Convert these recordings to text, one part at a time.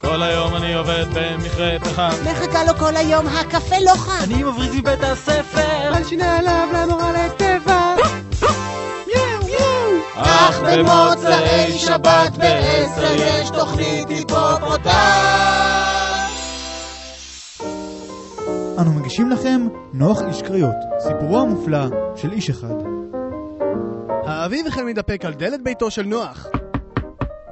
כל היום אני עובד במכרה פחם. מחכה לו כל היום, הקפה לא חם. אני מבריז מבית הספר. על שיני עליו למורה לטבע. אך במוצאי שבת בעשר יש תוכנית היפופוטם. אנו מגישים לכם נוח איש קריות, סיפורו המופלא של איש אחד. האביב החל מתדפק על דלת ביתו של נוח.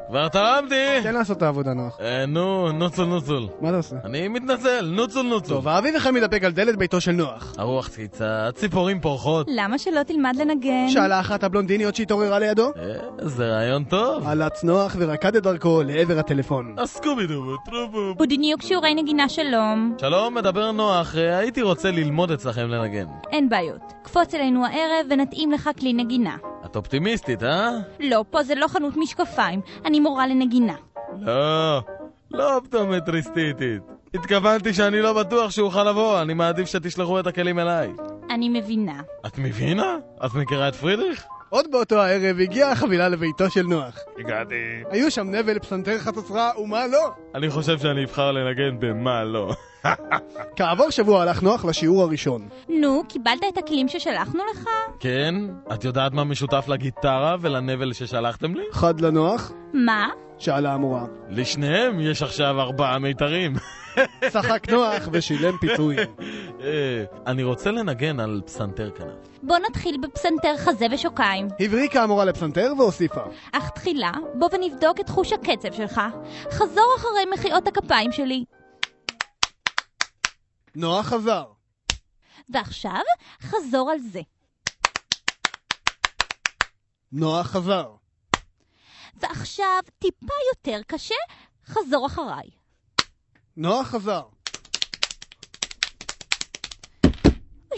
כבר תרמתי! תן לעשות את העבודה, נוח. אה, נו, נוצל נוצל. מה אתה עושה? אני מתנצל, נוצל נוצל. טוב, האביב החל מתדפק על דלת ביתו של נוח. הרוח צייצה, ציפורים פורחות. למה שלא תלמד לנגן? שאלה אחת הבלונדיניות שהתעוררה לידו. אה, זה רעיון טוב. הלץ נוח ורקד את דרכו לעבר הטלפון. הסקובידו, טרובו. בדיוק שיעורי נגינה שלום. שלום, מדבר נוח, אה, הייתי רוצה ללמוד אצלכם לנגן. אין בעיות. קפוץ אלינו הערב ונתאים לך כלי נגינה. את אופטימיסטית, אה? לא, פה זה לא חנות משקפיים. אני מורה לנגינה. לא, לא אופטומטריסטיתית. התכוונתי שאני לא בטוח שאוכל לבוא, אני מעדיף שתשלחו את הכלים אליי. אני מבינה. את מבינה? את מכירה את פרידריך? עוד באותו הערב הגיעה החבילה לביתו של נוח. הגעתי. היו שם נבל, פסנתר חצוצרה ומה לא. אני חושב שאני אבחר לנגן במה לא. כעבור שבוע הלך נוח לשיעור הראשון. נו, קיבלת את הכלים ששלחנו לך? כן? את יודעת מה משותף לגיטרה ולנבל ששלחתם לי? חד לנוח? מה? שאלה המורה. לשניהם יש עכשיו ארבעה מיתרים. צחק נוח ושילם פיצויים. אה, אני רוצה לנגן על פסנתר כנף. בוא נתחיל בפסנתר חזה ושוקיים. הבריקה המורה לפסנתר והוסיפה. אך תחילה, בוא ונבדוק את חוש הקצב שלך. חזור אחרי מחיאות הכפיים שלי. נוח חזר. ועכשיו, חזור על זה. נוח חזר. ועכשיו, טיפה יותר קשה, חזור אחריי. נוח חזר.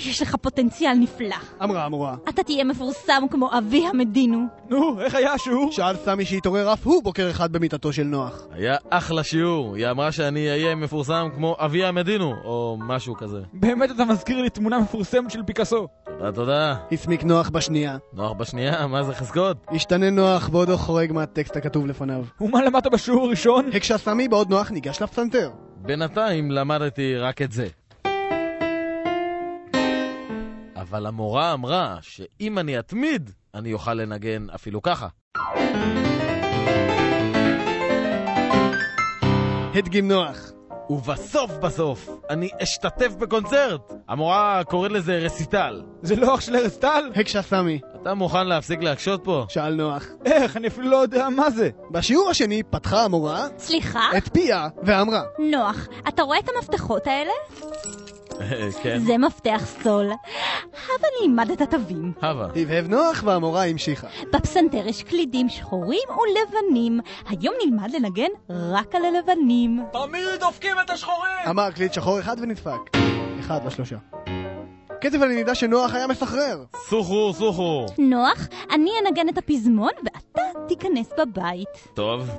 יש לך פוטנציאל נפלא. אמרה המורה. אתה תהיה מפורסם כמו אבי המדינו. נו, איך היה השיעור? שאל סמי שהתעורר אף הוא בוקר אחד במיטתו של נוח. היה אחלה שיעור. היא אמרה שאני אהיה מפורסם כמו אבי המדינו, או משהו כזה. באמת אתה מזכיר לי תמונה מפורסמת של פיקאסו. תודה, תודה. הסמיק נוח בשנייה. נוח בשנייה, מה זה חזקות? השתנה נוח בעודו חורג מהטקסט הכתוב לפניו. ומה למדת בשיעור הראשון? הקשה סמי בעוד נוח ניגש לפסנתר. בינתיים למדתי רק את זה. אבל המורה אמרה שאם אני אתמיד, אני אוכל לנגן אפילו ככה. הדגים נוח. ובסוף בסוף, אני אשתתף בקונצרט! המורה קוראת לזה רסיטל. זה לא אח של ארז טל? הקשה סמי. אתה מוכן להפסיק להקשות פה? שאל נוח. איך? אני אפילו לא יודע מה זה. בשיעור השני פתחה המורה סליחה? את פיה ואמרה נוח, אתה רואה את המפתחות האלה? כן. זה מפתח סול. הבה נלמד את התווים. הווה. הבהב נוח והמורה המשיכה. בפסנתר יש קלידים שחורים ולבנים. היום נלמד לנגן רק על הלבנים. תמיד דופקים את השחורים! אמר קליד שחור אחד ונדפק. אחד לשלושה. קצב הנדידה של נוח היה מסחרר. סוחור, סוחור. נוח, אני אנגן את הפזמון ואתה תיכנס בבית. טוב.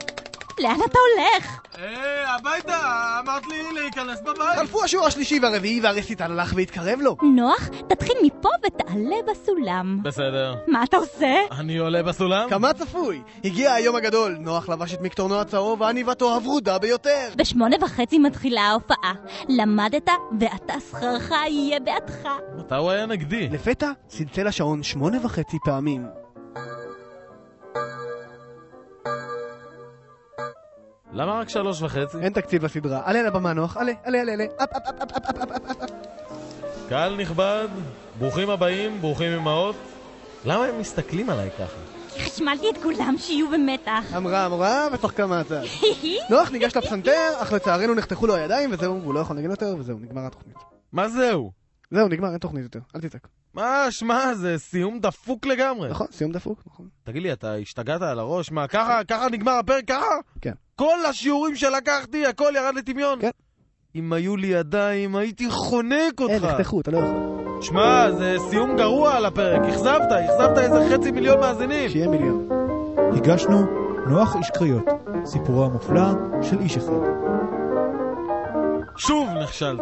לאן אתה הולך? אה, הביתה! אמרת לי להיכנס בבית. חלפו השיעור השלישי והרביעי והרסיטל הלך והתקרב לו. נוח, תתחיל מפה ותעלה בסולם. בסדר. מה אתה עושה? אני עולה בסולם? כמה צפוי? הגיע היום הגדול, נוח לבש את מקטורנו הצהוב ועניבתו הוורודה ביותר. בשמונה וחצי מתחילה ההופעה. למדת ואתה שכרך יהיה בעדך. מתי הוא היה נגדי? לפתע צלצל השעון שמונה וחצי פעמים. למה רק שלוש וחצי? אין תקציב לסדרה. עלה לבמה נוח, עלה, עלה, עלה, עלה. אפ, אפ, אפ, אפ, אפ, אפ, אפ, אפ. קהל נכבד, ברוכים הבאים, ברוכים אמהות. למה הם מסתכלים עליי ככה? חשמלתי את כולם שיהיו במתח. אמרה המורה וצחקה מהצד. נוח ניגש לפסנתר, אך לצערנו נחתכו לו הידיים וזהו, והוא לא יכול לנגן יותר וזהו, נגמרה התוכנית. מה זהו? זהו, נגמר, אין תוכנית יותר, אל תצעק. מה, שמע, זה סיום דפוק לגמרי. נכון, סיום דפוק, נכון. תגיד לי, אתה השתגעת על הראש? מה, ככה, ככה נגמר הפרק ככה? כן. כל השיעורים שלקחתי, הכל ירד לטמיון? כן. אם היו לי ידיים, הייתי חונק אין, אותך. נחתכו, אתה לא יכול. שמע, זה סיום גרוע על הפרק, אכזבת, אכזבת איזה חצי מיליון מאזינים. שיהיה מיליון. הגשנו נוח איש קריות, סיפורו המופלא של איש אחד. שוב נכשלת.